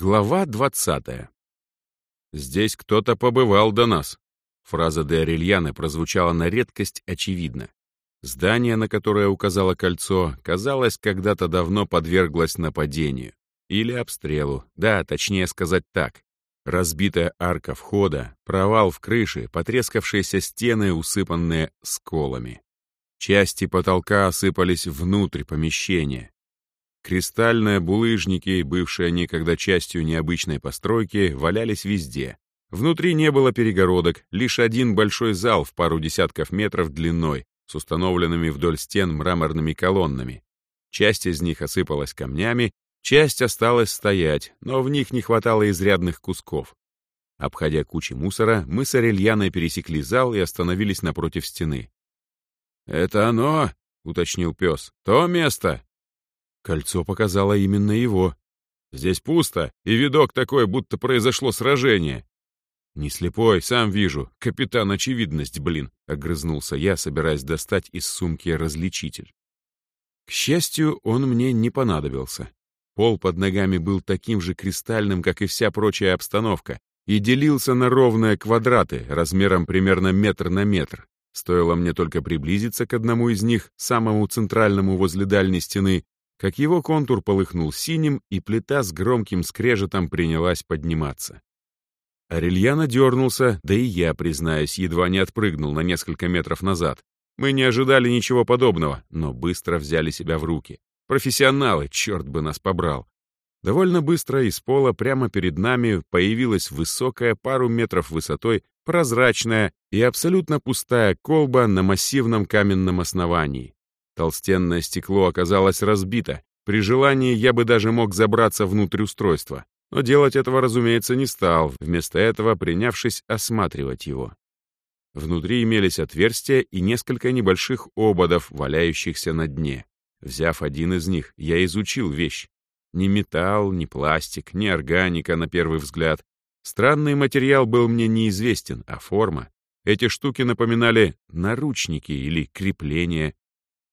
Глава двадцатая. «Здесь кто-то побывал до нас». Фраза де Орельяны прозвучала на редкость очевидно. Здание, на которое указало кольцо, казалось, когда-то давно подверглось нападению. Или обстрелу, да, точнее сказать так. Разбитая арка входа, провал в крыше, потрескавшиеся стены, усыпанные сколами. Части потолка осыпались внутрь помещения. Кристальные булыжники, бывшие некогда частью необычной постройки, валялись везде. Внутри не было перегородок, лишь один большой зал в пару десятков метров длиной, с установленными вдоль стен мраморными колоннами. Часть из них осыпалась камнями, часть осталась стоять, но в них не хватало изрядных кусков. Обходя кучи мусора, мы с Арельяной пересекли зал и остановились напротив стены. «Это оно?» — уточнил пес. «То место?» Кольцо показало именно его. Здесь пусто, и видок такой, будто произошло сражение. «Не слепой, сам вижу. Капитан Очевидность, блин!» — огрызнулся я, собираясь достать из сумки различитель. К счастью, он мне не понадобился. Пол под ногами был таким же кристальным, как и вся прочая обстановка, и делился на ровные квадраты размером примерно метр на метр. Стоило мне только приблизиться к одному из них, самому центральному возле дальней стены, как его контур полыхнул синим, и плита с громким скрежетом принялась подниматься. Арельяна дернулся, да и я, признаюсь, едва не отпрыгнул на несколько метров назад. Мы не ожидали ничего подобного, но быстро взяли себя в руки. Профессионалы, черт бы нас побрал. Довольно быстро из пола прямо перед нами появилась высокая, пару метров высотой, прозрачная и абсолютно пустая колба на массивном каменном основании. Толстенное стекло оказалось разбито. При желании я бы даже мог забраться внутрь устройства. Но делать этого, разумеется, не стал, вместо этого принявшись осматривать его. Внутри имелись отверстия и несколько небольших ободов, валяющихся на дне. Взяв один из них, я изучил вещь. Ни металл, ни пластик, ни органика, на первый взгляд. Странный материал был мне неизвестен, а форма. Эти штуки напоминали наручники или крепления,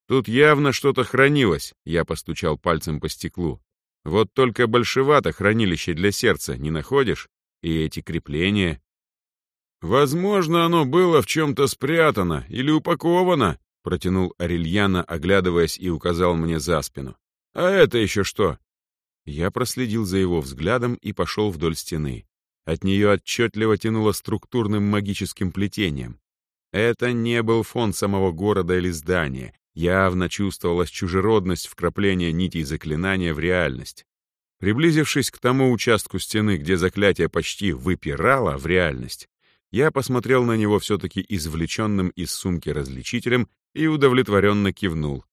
Тут явно что-то хранилось, я постучал пальцем по стеклу. Вот только большевато хранилище для сердца, не находишь? И эти крепления. Возможно, оно было в чем-то спрятано или упаковано, протянул Арельяна, оглядываясь и указал мне за спину. А это еще что? Я проследил за его взглядом и пошел вдоль стены. От нее отчетливо тянуло структурным магическим плетением. Это не был фон самого города или здания, Явно чувствовалась чужеродность вкрапления нитей заклинания в реальность. Приблизившись к тому участку стены, где заклятие почти выпирало в реальность, я посмотрел на него все-таки извлеченным из сумки различителем и удовлетворенно кивнул.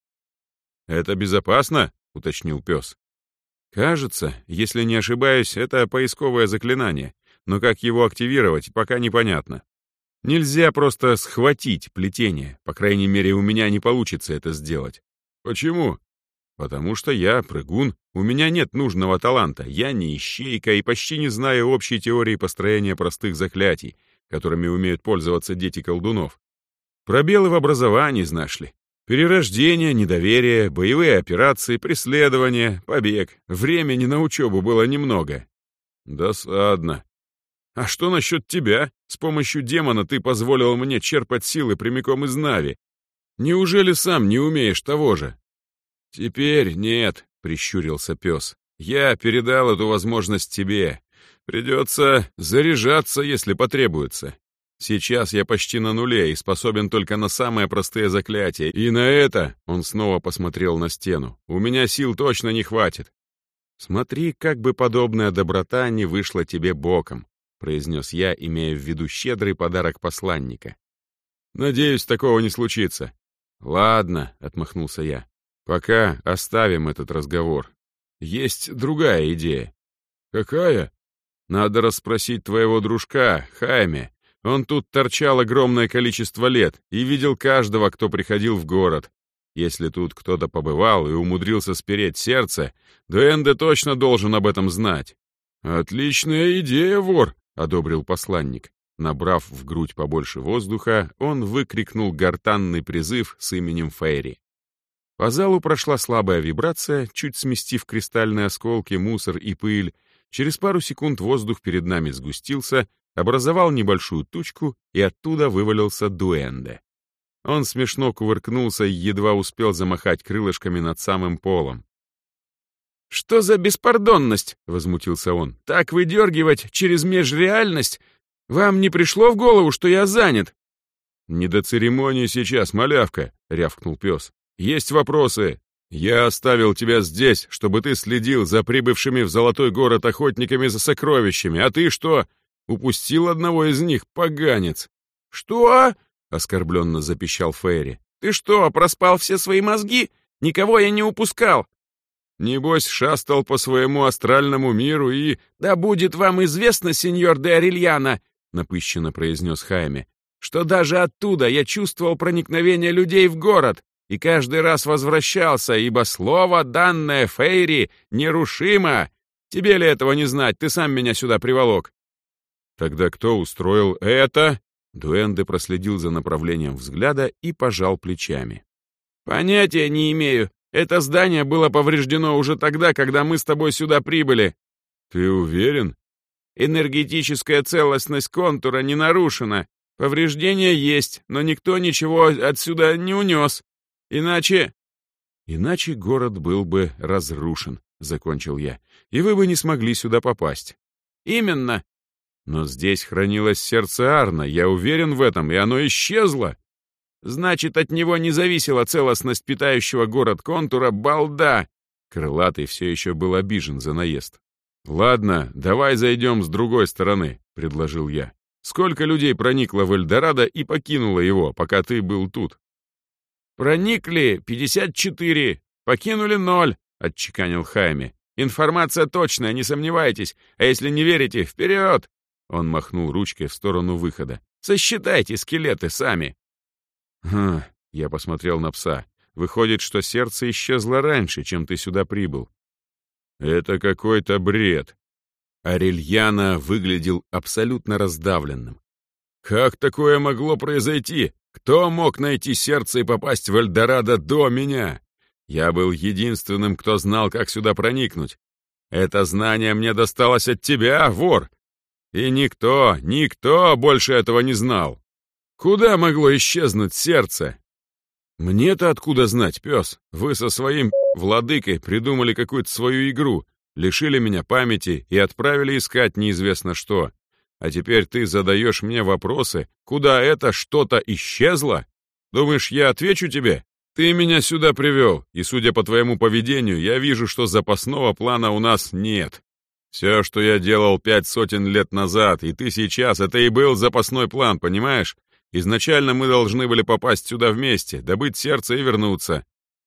«Это безопасно?» — уточнил пес. «Кажется, если не ошибаюсь, это поисковое заклинание, но как его активировать, пока непонятно. Нельзя просто схватить плетение, по крайней мере, у меня не получится это сделать. Почему? Потому что я прыгун, у меня нет нужного таланта, я не ищейка и почти не знаю общей теории построения простых заклятий, которыми умеют пользоваться дети колдунов. Пробелы в образовании, знаешь ли. Перерождение, недоверие, боевые операции, преследование, побег. Времени на учебу было немного. Досадно. А что насчет тебя? С помощью демона ты позволил мне черпать силы прямиком из Нави. Неужели сам не умеешь того же? Теперь нет, прищурился пес. Я передал эту возможность тебе. Придется заряжаться, если потребуется. Сейчас я почти на нуле и способен только на самые простые заклятия. И на это, он снова посмотрел на стену, у меня сил точно не хватит. Смотри, как бы подобная доброта не вышла тебе боком произнес я, имея в виду щедрый подарок посланника. «Надеюсь, такого не случится». «Ладно», — отмахнулся я. «Пока оставим этот разговор. Есть другая идея». «Какая?» «Надо расспросить твоего дружка, Хайме. Он тут торчал огромное количество лет и видел каждого, кто приходил в город. Если тут кто-то побывал и умудрился спереть сердце, Дуэнде точно должен об этом знать». «Отличная идея, вор!» — одобрил посланник. Набрав в грудь побольше воздуха, он выкрикнул гортанный призыв с именем Фейри. По залу прошла слабая вибрация, чуть сместив кристальные осколки, мусор и пыль, Через пару секунд воздух перед нами сгустился, образовал небольшую тучку, и оттуда вывалился дуэнде. Он смешно кувыркнулся и едва успел замахать крылышками над самым полом. «Что за беспардонность?» — возмутился он. «Так выдергивать через межреальность? Вам не пришло в голову, что я занят?» «Не до церемонии сейчас, малявка», — рявкнул пес. «Есть вопросы. Я оставил тебя здесь, чтобы ты следил за прибывшими в Золотой город охотниками за сокровищами. А ты что? Упустил одного из них, поганец!» «Что?» — оскорбленно запищал Фейри. «Ты что, проспал все свои мозги? Никого я не упускал!» Небось, шастал по своему астральному миру и... «Да будет вам известно, сеньор де Орельяна!» — напыщенно произнес Хайме, «что даже оттуда я чувствовал проникновение людей в город и каждый раз возвращался, ибо слово, данное Фейри, нерушимо. Тебе ли этого не знать? Ты сам меня сюда приволок. Тогда кто устроил это? Дуэнде проследил за направлением взгляда и пожал плечами. Понятия не имею. Это здание было повреждено уже тогда, когда мы с тобой сюда прибыли. Ты уверен? Энергетическая целостность контура не нарушена. Повреждения есть, но никто ничего отсюда не унес. Иначе... Иначе город был бы разрушен, закончил я, и вы бы не смогли сюда попасть. Именно. Но здесь хранилось сердце Арна, я уверен в этом, и оно исчезло. Значит, от него не зависела целостность питающего город контура балда. Крылатый все еще был обижен за наезд. «Ладно, давай зайдем с другой стороны», — предложил я. «Сколько людей проникло в Эльдорадо и покинуло его, пока ты был тут?» «Проникли 54, покинули ноль», — отчеканил Хайме. «Информация точная, не сомневайтесь, а если не верите, вперед!» Он махнул ручкой в сторону выхода. «Сосчитайте скелеты сами!» «Хм...» — я посмотрел на пса. «Выходит, что сердце исчезло раньше, чем ты сюда прибыл». «Это какой-то бред!» Арельяна выглядел абсолютно раздавленным. «Как такое могло произойти? Кто мог найти сердце и попасть в Эльдорадо до меня? Я был единственным, кто знал, как сюда проникнуть. Это знание мне досталось от тебя, вор. И никто, никто больше этого не знал. Куда могло исчезнуть сердце? Мне-то откуда знать, пес? Вы со своим владыкой придумали какую-то свою игру, лишили меня памяти и отправили искать неизвестно что. А теперь ты задаешь мне вопросы, куда это что-то исчезло? Думаешь, я отвечу тебе? Ты меня сюда привел, и, судя по твоему поведению, я вижу, что запасного плана у нас нет. Все, что я делал пять сотен лет назад, и ты сейчас, это и был запасной план, понимаешь? Изначально мы должны были попасть сюда вместе, добыть сердце и вернуться.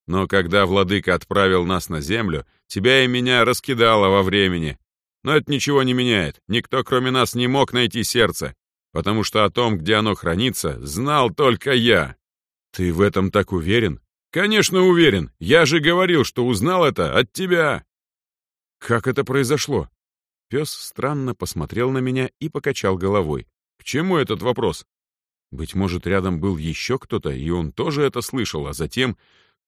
Но когда владыка отправил нас на землю, тебя и меня раскидало во времени, но это ничего не меняет. Никто, кроме нас, не мог найти сердце, потому что о том, где оно хранится, знал только я. Ты в этом так уверен? Конечно, уверен. Я же говорил, что узнал это от тебя. Как это произошло? Пес странно посмотрел на меня и покачал головой. К чему этот вопрос? Быть может, рядом был еще кто-то, и он тоже это слышал, а затем,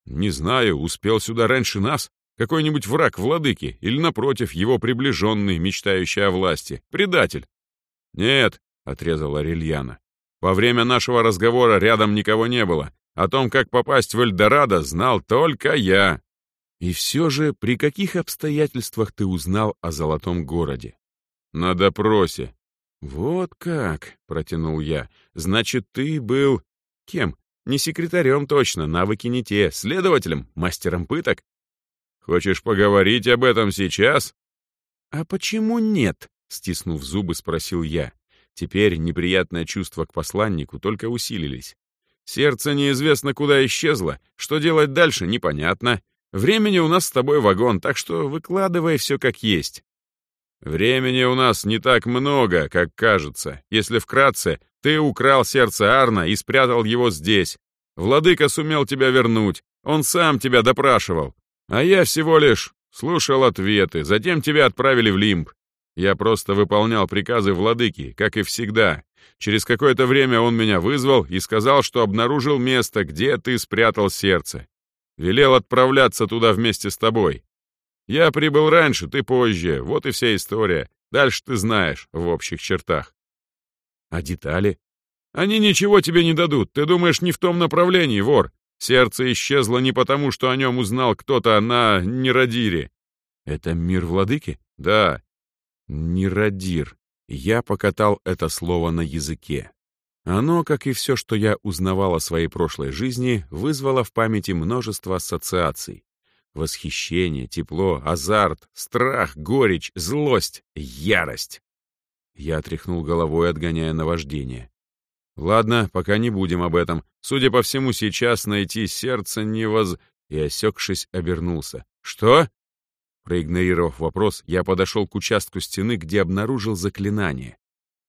не знаю, успел сюда раньше нас? Какой-нибудь враг владыки или, напротив, его приближенный, мечтающий о власти, предатель? Нет, — отрезала Рильяна. Во время нашего разговора рядом никого не было. О том, как попасть в Эльдорадо, знал только я. И все же, при каких обстоятельствах ты узнал о Золотом городе? На допросе. Вот как, — протянул я. Значит, ты был... Кем? Не секретарем точно, навыки не те. Следователем, мастером пыток? Хочешь поговорить об этом сейчас?» «А почему нет?» — стиснув зубы, спросил я. Теперь неприятное чувство к посланнику только усилились. Сердце неизвестно куда исчезло, что делать дальше непонятно. Времени у нас с тобой вагон, так что выкладывай все как есть. Времени у нас не так много, как кажется. Если вкратце, ты украл сердце Арна и спрятал его здесь. Владыка сумел тебя вернуть, он сам тебя допрашивал. А я всего лишь слушал ответы, затем тебя отправили в Лимб. Я просто выполнял приказы владыки, как и всегда. Через какое-то время он меня вызвал и сказал, что обнаружил место, где ты спрятал сердце. Велел отправляться туда вместе с тобой. Я прибыл раньше, ты позже, вот и вся история. Дальше ты знаешь, в общих чертах. А детали? Они ничего тебе не дадут, ты думаешь не в том направлении, вор. Сердце исчезло не потому, что о нем узнал кто-то на Нерадире. Это мир владыки? Да. Нерадир. Я покатал это слово на языке. Оно, как и все, что я узнавал о своей прошлой жизни, вызвало в памяти множество ассоциаций. Восхищение, тепло, азарт, страх, горечь, злость, ярость. Я тряхнул головой, отгоняя наваждение. Ладно, пока не будем об этом. Судя по всему, сейчас найти сердце невоз... И, осекшись, обернулся. «Что?» Проигнорировав вопрос, я подошел к участку стены, где обнаружил заклинание.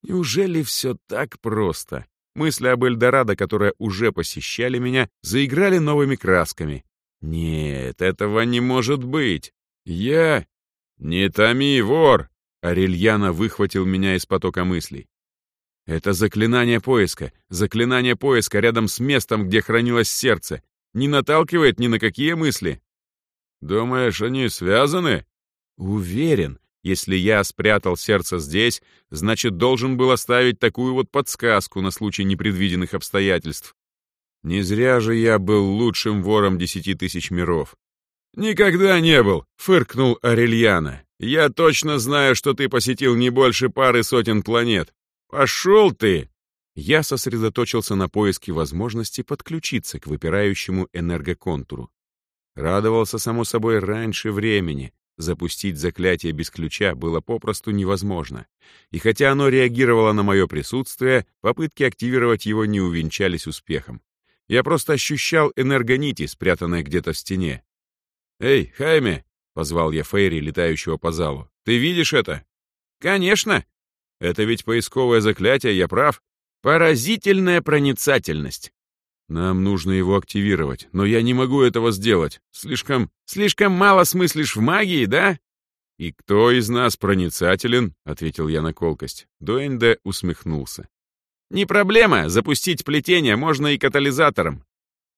Неужели все так просто? Мысли об Эльдорадо, которые уже посещали меня, заиграли новыми красками. Нет, этого не может быть. Я... Не томи, вор! Арельяна выхватил меня из потока мыслей. Это заклинание поиска. Заклинание поиска рядом с местом, где хранилось сердце. Не наталкивает ни на какие мысли. Думаешь, они связаны? Уверен. Если я спрятал сердце здесь, значит, должен был оставить такую вот подсказку на случай непредвиденных обстоятельств. Не зря же я был лучшим вором десяти тысяч миров. «Никогда не был», — фыркнул Арельяна. «Я точно знаю, что ты посетил не больше пары сотен планет. Пошел ты!» Я сосредоточился на поиске возможности подключиться к выпирающему энергоконтуру. Радовался, само собой, раньше времени, Запустить заклятие без ключа было попросту невозможно. И хотя оно реагировало на мое присутствие, попытки активировать его не увенчались успехом. Я просто ощущал энергонити, спрятанные где-то в стене. «Эй, Хайме!» — позвал я Фейри, летающего по залу. «Ты видишь это?» «Конечно!» «Это ведь поисковое заклятие, я прав?» «Поразительная проницательность!» Нам нужно его активировать, но я не могу этого сделать. Слишком... Слишком мало смыслишь в магии, да? И кто из нас проницателен? Ответил я на колкость. Дуэнде усмехнулся. Не проблема, запустить плетение можно и катализатором.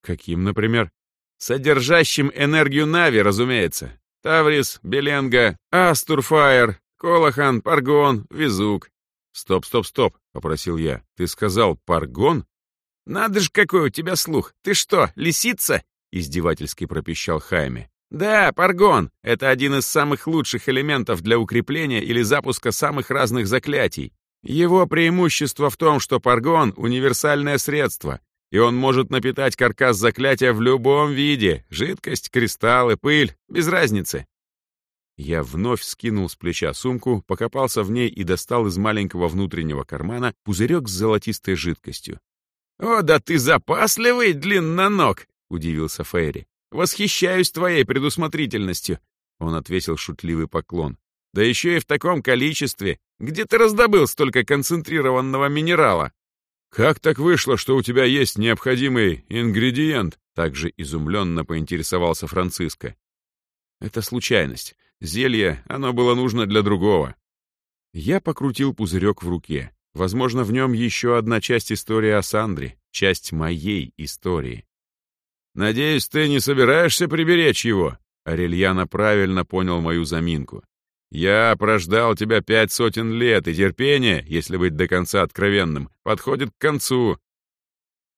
Каким, например? Содержащим энергию Нави, разумеется. Таврис, Беленга, Астурфайр, Колохан, Паргон, Визук. «Стоп, стоп, стоп», — попросил я. «Ты сказал Паргон?» «Надо же, какой у тебя слух! Ты что, лисица?» — издевательски пропищал Хайме. «Да, паргон — это один из самых лучших элементов для укрепления или запуска самых разных заклятий. Его преимущество в том, что паргон — универсальное средство, и он может напитать каркас заклятия в любом виде — жидкость, кристаллы, пыль, без разницы». Я вновь скинул с плеча сумку, покопался в ней и достал из маленького внутреннего кармана пузырек с золотистой жидкостью. «О, да ты запасливый, длинноног!» — удивился Фейри. «Восхищаюсь твоей предусмотрительностью!» Он отвесил шутливый поклон. «Да еще и в таком количестве! Где ты раздобыл столько концентрированного минерала?» «Как так вышло, что у тебя есть необходимый ингредиент?» Также изумленно поинтересовался Франциско. «Это случайность. Зелье, оно было нужно для другого». Я покрутил пузырек в руке. Возможно, в нем еще одна часть истории о Сандре, часть моей истории. «Надеюсь, ты не собираешься приберечь его?» Арельяна правильно понял мою заминку. «Я прождал тебя пять сотен лет, и терпение, если быть до конца откровенным, подходит к концу».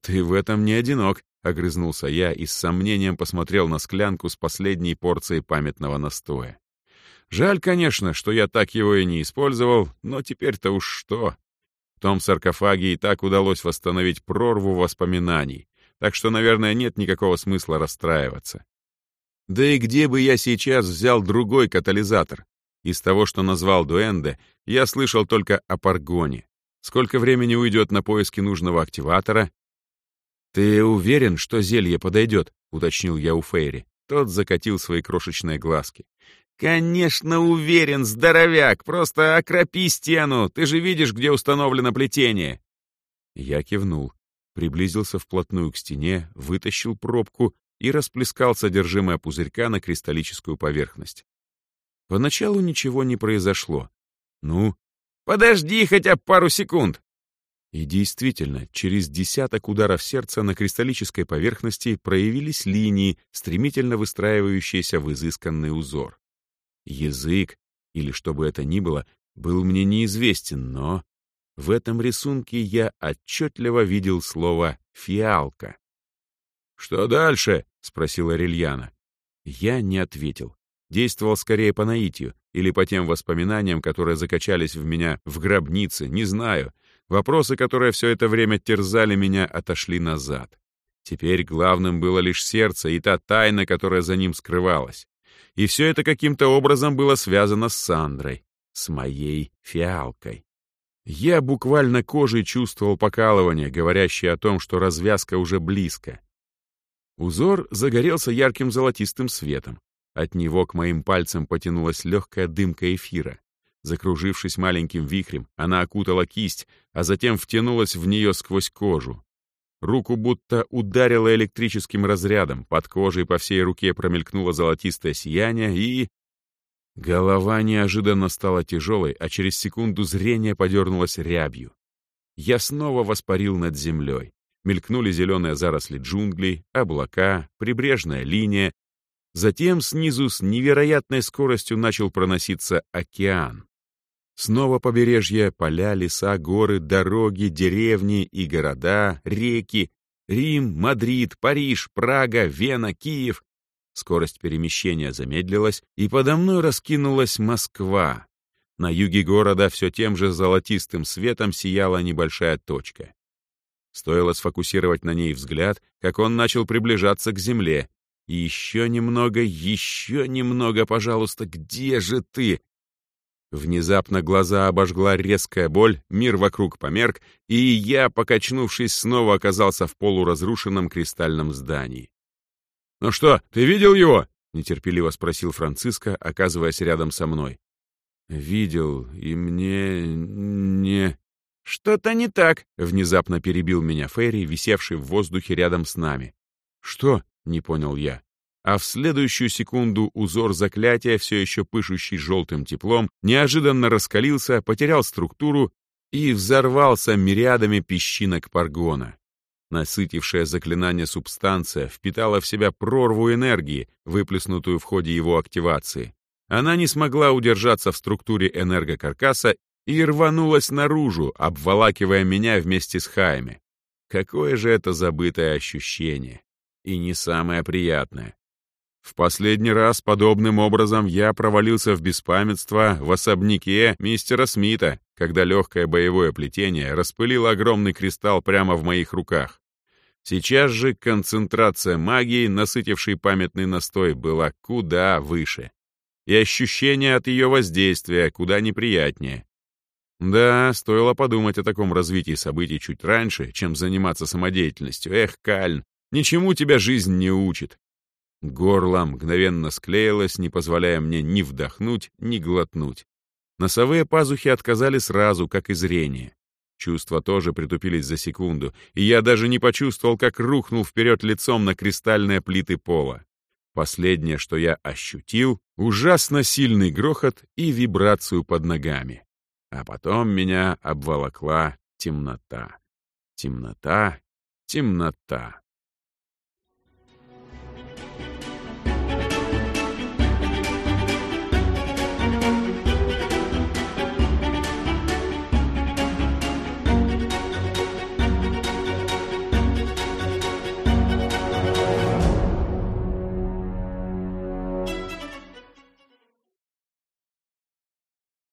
«Ты в этом не одинок», — огрызнулся я и с сомнением посмотрел на склянку с последней порцией памятного настоя. «Жаль, конечно, что я так его и не использовал, но теперь-то уж что том саркофаге и так удалось восстановить прорву воспоминаний, так что, наверное, нет никакого смысла расстраиваться. Да и где бы я сейчас взял другой катализатор? Из того, что назвал Дуэнде, я слышал только о Паргоне. Сколько времени уйдет на поиски нужного активатора? «Ты уверен, что зелье подойдет?» — уточнил я у Фейри. Тот закатил свои крошечные глазки. «Конечно уверен, здоровяк! Просто окропи стену! Ты же видишь, где установлено плетение!» Я кивнул, приблизился вплотную к стене, вытащил пробку и расплескал содержимое пузырька на кристаллическую поверхность. Поначалу ничего не произошло. Ну, подожди хотя пару секунд. И действительно, через десяток ударов сердца на кристаллической поверхности проявились линии, стремительно выстраивающиеся в изысканный узор. Язык, или что бы это ни было, был мне неизвестен, но в этом рисунке я отчетливо видел слово «фиалка». «Что дальше?» — спросила Рильяна. Я не ответил. Действовал скорее по наитию или по тем воспоминаниям, которые закачались в меня в гробнице, не знаю. Вопросы, которые все это время терзали меня, отошли назад. Теперь главным было лишь сердце и та тайна, которая за ним скрывалась. И все это каким-то образом было связано с Сандрой, с моей фиалкой. Я буквально кожей чувствовал покалывание, говорящее о том, что развязка уже близко. Узор загорелся ярким золотистым светом. От него к моим пальцам потянулась легкая дымка эфира. Закружившись маленьким вихрем, она окутала кисть, а затем втянулась в нее сквозь кожу. Руку будто ударило электрическим разрядом, под кожей по всей руке промелькнуло золотистое сияние и... Голова неожиданно стала тяжелой, а через секунду зрение подернулось рябью. Я снова воспарил над землей. Мелькнули зеленые заросли джунглей, облака, прибрежная линия. Затем снизу с невероятной скоростью начал проноситься океан. Снова побережье, поля, леса, горы, дороги, деревни и города, реки, Рим, Мадрид, Париж, Прага, Вена, Киев. Скорость перемещения замедлилась, и подо мной раскинулась Москва. На юге города все тем же золотистым светом сияла небольшая точка. Стоило сфокусировать на ней взгляд, как он начал приближаться к земле. «Еще немного, еще немного, пожалуйста, где же ты?» Внезапно глаза обожгла резкая боль, мир вокруг померк, и я, покачнувшись, снова оказался в полуразрушенном кристальном здании. «Ну что, ты видел его?» — нетерпеливо спросил Франциско, оказываясь рядом со мной. «Видел, и мне... не...» «Что-то не так», — внезапно перебил меня Ферри, висевший в воздухе рядом с нами. «Что?» — не понял я а в следующую секунду узор заклятия, все еще пышущий желтым теплом, неожиданно раскалился, потерял структуру и взорвался мириадами песчинок паргона. Насытившая заклинание субстанция впитала в себя прорву энергии, выплеснутую в ходе его активации. Она не смогла удержаться в структуре энергокаркаса и рванулась наружу, обволакивая меня вместе с Хайме. Какое же это забытое ощущение. И не самое приятное. В последний раз подобным образом я провалился в беспамятство в особняке мистера Смита, когда легкое боевое плетение распылило огромный кристалл прямо в моих руках. Сейчас же концентрация магии, насытившей памятный настой, была куда выше. И ощущение от ее воздействия куда неприятнее. Да, стоило подумать о таком развитии событий чуть раньше, чем заниматься самодеятельностью. Эх, Кальн, ничему тебя жизнь не учит. Горло мгновенно склеилось, не позволяя мне ни вдохнуть, ни глотнуть. Носовые пазухи отказали сразу, как и зрение. Чувства тоже притупились за секунду, и я даже не почувствовал, как рухнул вперед лицом на кристальные плиты пола. Последнее, что я ощутил, ужасно сильный грохот и вибрацию под ногами. А потом меня обволокла темнота. Темнота, темнота.